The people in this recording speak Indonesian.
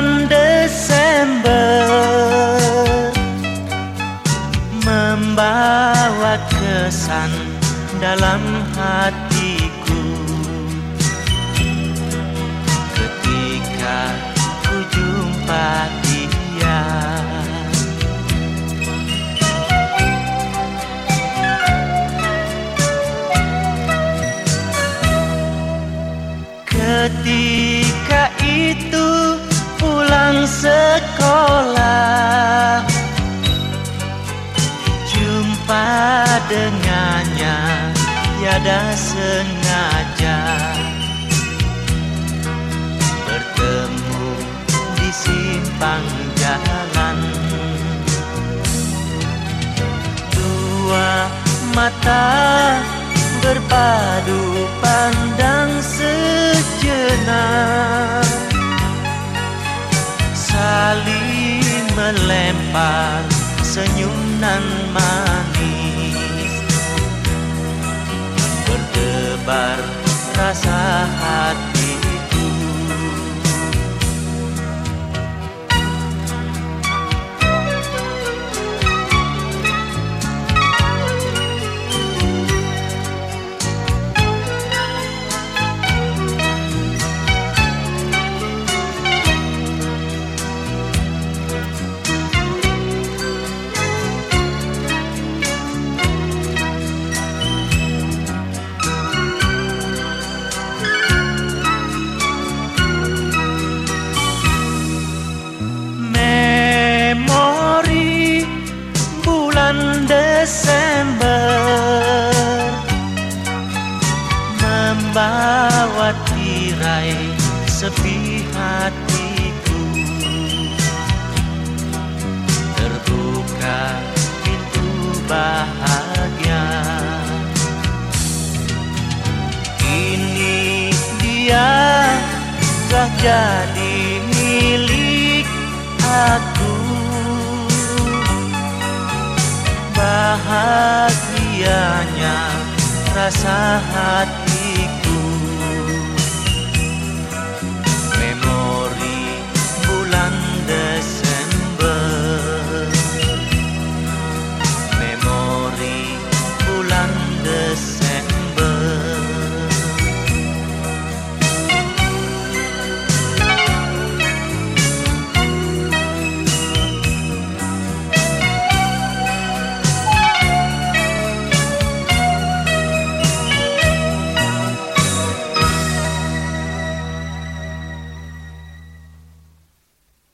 bulan Desember. Membawa kesan dalam hatiku. Ketika ku jumpa dia. Ketika sekolah. Dengannya tiada sengaja. Bertemu di simpang jalan. Dua mata berpadu pandang sejenak melempar senyum nan manis. Berdebar rasa Desember. Membawa tirai sepi hatiku. Terbuka pintu bahagia. Kini dia telah jadi milik aku bahagianya rasa hati